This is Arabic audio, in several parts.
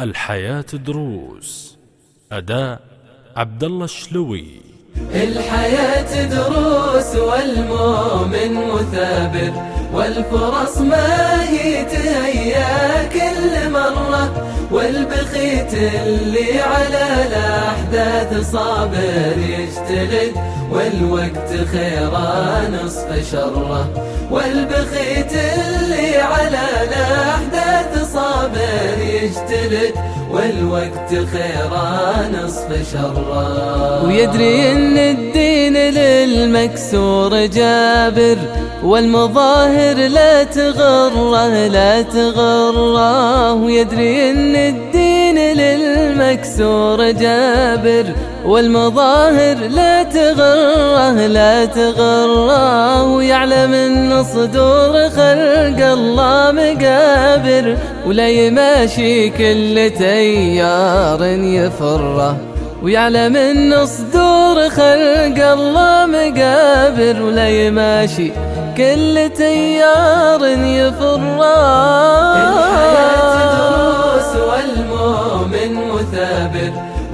الحياة دروس. أداء عبد الله الشلوي. الحياة دروس والمؤمن مثابر والفرص ما هي تهيأ كل مرة والبخيت اللي على الأحداث صابر يجتلد والوقت خيره نصف شرة والبخيت اللي على الأحداث صابر يجتلد والوقت خيره نصف شره. ويدري إن الدين للمكسور جابر والمظاهر لا تغره لا تغره. ويدري إن الدين للمكسور جابر والمظاهر لا تغره لا تغره ويعلم إن صدور خلق الله مقابر ولا يماشي كل تيار يفره. ويعلم إن صدور خلق الله مقابر ولا يماشي كل تيار يفره.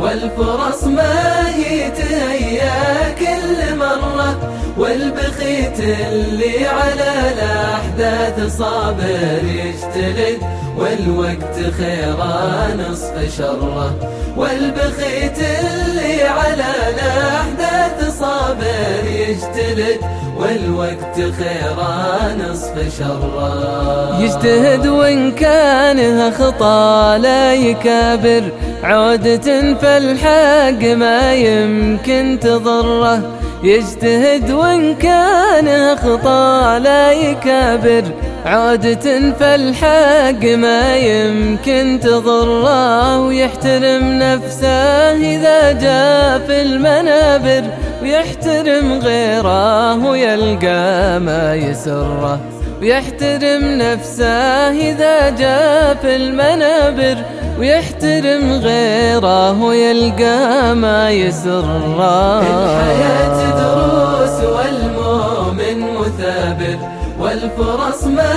والفرص ما هي تهيا كل مرة والبخيت اللي على الأحداث صابر يجتلد والوقت خيره نصف شرة. والبخيت اللي على الأحداث صابر يجتلد والوقت خيره نصف شرة. يجتهد وإن كانها خطا لا يكابر عودة فالحق ما يمكن تضره. يجتهد وإن كان خطا لا يكابر. عودة فالحق ما يمكن تضره ويحترم نفسه إذا جاء في المنابر. ويحترم غيره ويلقى ما يسره. ويحترم نفسه إذا جاء في المنابر ويحترم غيره ويلقى ما يسره. الحياة دروس والمؤمن مثابر والفرص ما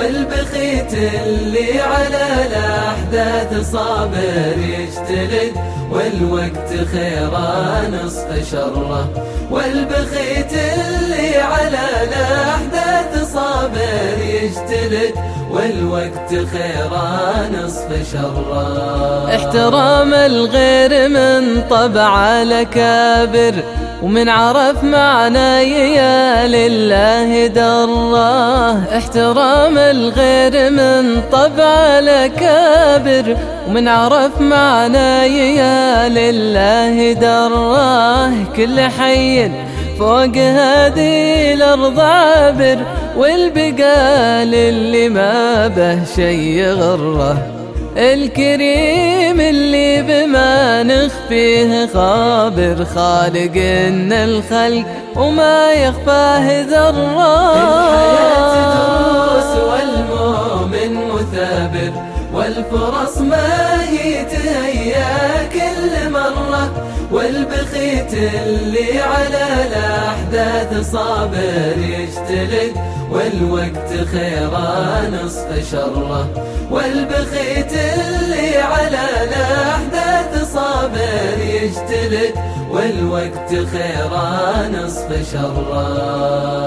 والبخيت اللي على الأحداث صابر يجتلد والوقت خيره نصف شره. والبخيت اللي على الأحداث صابر يجتلد والوقت خيره نصف شره. احترام الغير من طبع لكابر ومن عرف معنى يا لله درة. احترام الغير من طبع لكابر ومن عرف معنى يا لله درة. كل حي فوق هذه الأرض عابر والبقال اللي ما به شي غرة. الكريم اللي بما نخفيه خابر خالق إن الخلق وما يخفاه ذرة. والبخيت اللي على الأحداث صابر يجتلد والوقت خيره نصف شره. والبخيت اللي على الأحداث صابر يجتلد والوقت خيره نصف شره.